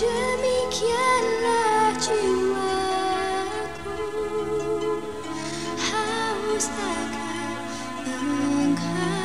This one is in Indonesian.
Demikianlah jiwaku haus akan menghampiri.